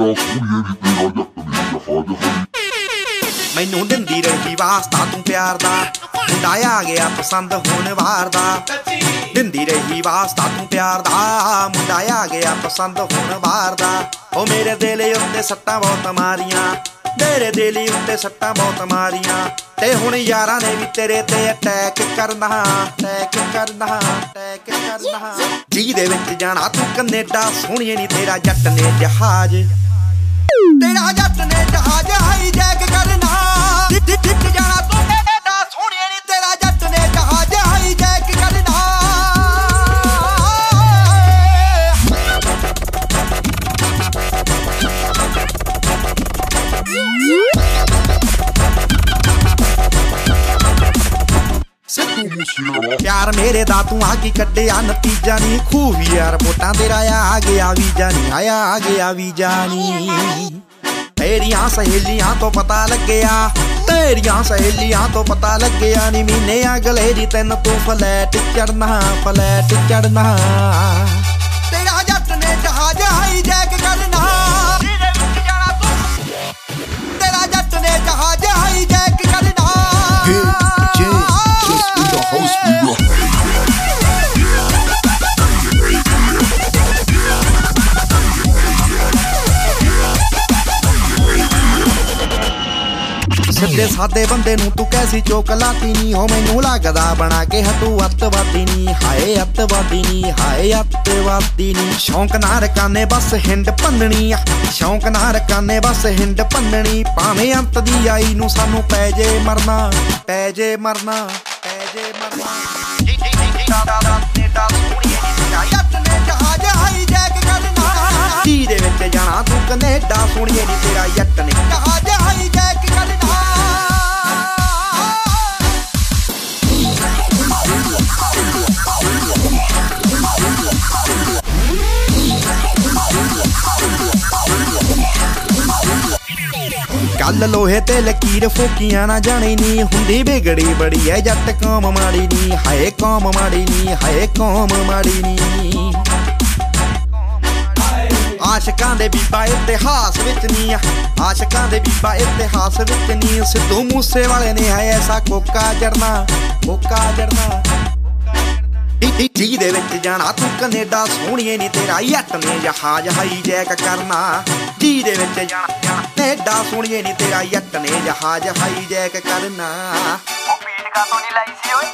Dance ਕੁੜੀਏ ਵੀ ਮੈਨੂੰ ਦਿੰਦੀ ਰਹੀ ਵਾਸਤਾ, ਤੂੰ ਪਿਆਰ ਦਾ। ਮੁੰਡਾ ਆ ਗਿਆ ਪਸੰਦ ਹੋਣ ਵਾਰ ਦਾ। ਦਿੰਦੀ ਰਹੀ ਵਾਸਤਾ, ਤੂੰ ਪਿਆਰ ਦਾ। ਮੁੰਡਾ ਆ ਗਿਆ ਪਸੰਦ ਹੋਣ ਵਾਰ ਦਾ। ਉਹ ਮੇਰੇ ਦਿਲ ਉੱਤੇ ਸੱਟਾਂ ਬਹੁਤ ਮਾਰੀਆਂ। ਮੇਰੇ ਦਿਲ ਉੱਤੇ ਸੱਟਾਂ ਬਹੁਤ ਮਾਰੀਆਂ। ਤੇ ਹੁਣ ਯਾਰਾਂ ਨੇ ਵੀ ਤੇਰੇ ਤੇ ਅਟੈਕ ਕਰਨਾ ਅਟੈਕ ਕਰਨਾ ਅਟੈਕ ਕਰਨਾ। ਜੀ ਦੇ ਵਿੱਚ ਜਾਣਾ, ਤੂੰ ਕੈਨੇਡਾ, ਸੋਹਣੀਏ ਨਹੀਂ ਤੇਰਾ ਜੱਟ ਨੇ ਜਹਾਜ਼। ਤੇਰਾ ਜੱਟ ਨੇ ਜਹਾਜ਼ ਹਾਈ ਜੈਕ ਕਰਨਾ। ਟਿੱਟ ਜਾਣਾ ਤੂੰ ਪਿਆਰ ਮੇਰੇ ਦਾ ਤੂੰ ਆ ਕੀ ਕੱਢਿਆ, ਨਤੀਜਾ ਨਹੀਂ ਖੂਹ ਯਾਰ, ਵੋਟਾਂ ਤੇਰਾ ਆ ਗਿਆ ਵੀਜ਼ਾ ਨਹੀਂ ਆਇਆ, ਆ ਗਿਆ ਵੀਜ਼ਾ ਨਹੀਂ ਤੇਰੀਆਂ ਸਹੇਲੀਆਂ ਤੋਂ ਪਤਾ ਲੱਗਿਆ, ਤੇਰੀਆਂ ਸਹੇਲੀਆਂ ਤੋਂ ਪਤਾ ਲੱਗਿਆ ਨਹੀਂ ਮਹੀਨੇ ਅਗਲੇ ਦੀ ਤੈਨੂੰ ਤੂੰ ਫਲੈਟ ਚੜਨਾ ਫਲੈਟ ਚੜਨਾ ਸਿੱਧੇ ਸਾਦੇ ਬੰਦੇ ਨੂੰ ਤੂੰ ਕੈਸੀ ਚੋਕਲਾਤੀ ਨਹੀਂ ਹੋ ਮੈਨੂੰ ਲੱਗਦਾ ਬਣਾ ਕੇ ਹਟੂ, ਅੱਤਵਾਦੀ ਨਹੀਂ ਹਾਏ, ਅੱਤਵਾਦੀ ਨਹੀਂ ਹਾਏ, ਅੱਤਵਾਦੀ ਨਹੀਂ ਸ਼ੌਂਕ ਨਾ ਰਕਾਨੇ ਬਸ ਹਿੰਡ ਭੰਨਣੀ ਆ। ਸ਼ੌਂਕ ਨਾ ਰਕਾਨੇ ਬਸ ਹਿੰਡ ਭੰਨਣੀ। ਭਾਵੇਂ ਅੰਤ ਦੀ ਆਈ ਨੂੰ ਸਾਨੂੰ ਪੈ ਜੇ ਮਰਨਾ, ਪੈ ਜੇ ਮਰਨਾ, ਪੈ ਜੇ ਮਰਨਾ। ਜੀ ਜੀ ਜੀ ਨੇਡਾ ਸੋਹਣੀਏ ਨੀ ਤੇਰਾ ਜੱਟ ਨੇ ਜਹਾਜ਼ ਹਾਈ ਜੈਕ ਕਰਨਾ ਜੀ ਦੇ ਵਿੱਚ ਜਾਣਾ, ਤੂੰ ਕੈਨੇਡਾ ਸੁਣੀਏ ਨੀ ਤੇਰਾ ਜੱਟ ਨੇ ਕੱਲ ਲੋਹੇ ਤੇ ਲਕੀਰ ਫੋਕੀਆਂ ਨਾ ਜਾਣੀ ਨੀ। ਹੁੰਦੀ ਵਿਗੜੀ ਬੜੀ, ਐ ਜੱਟ ਕੌਮ ਮਾੜੀ ਨੀ। ਹਾਏ, ਕੌਮ ਮਾੜੀ ਨੀ, ਹਾਏ, ਕੌਮ ਮਾੜੀ ਨੀ। ਆਸ਼ਿਕਾਂ ਦੇ ਬੀਬਾ ਇਤਿਹਾਸ ਵਿੱਚ ਨਹੀਂ ਆ। ਆਸ਼ਿਕਾਂ ਦੇ ਬੀਬਾ ਇਤਿਹਾਸ ਵਿੱਚ ਨਹੀਂ ਸਿੱਧੂ ਮੂਸੇ ਵਾਲੇ ਨੇ ਹੈ ਐਸਾ ਕੋਕਾ ਜੜਨਾ ਕੋਕਾ ਜੜਨਾ ਜੀ ਦੇ ਵਿੱਚ ਜਾਣਾ, ਤੂੰ ਕੈਨੇਡਾ ਸੋਹਣੀਏ ਨਹੀਂ ਤੇਰਾ ਜੱਟ ਨੇ ਜਹਾਜ਼ ਹਾਈ ਜੈਕ ਕਰਨਾ। ਜੀ ਦੇ ਵਿੱਚ ਜਾਣਾ। ਕੈਨੇਡਾ ਸੋਹਣੀਏ ਨਹੀਂ ਤੇਰਾ ਜੱਟ ਨੇ ਜਹਾਜ਼ ਹਾਈ ਜੈਕ ਕਰਨਾ। ਉਹ ਪੀਣ ਕਾ ਤੋਂ ਨਹੀਂ ਲਾਈ ਸੀ ਓਏ?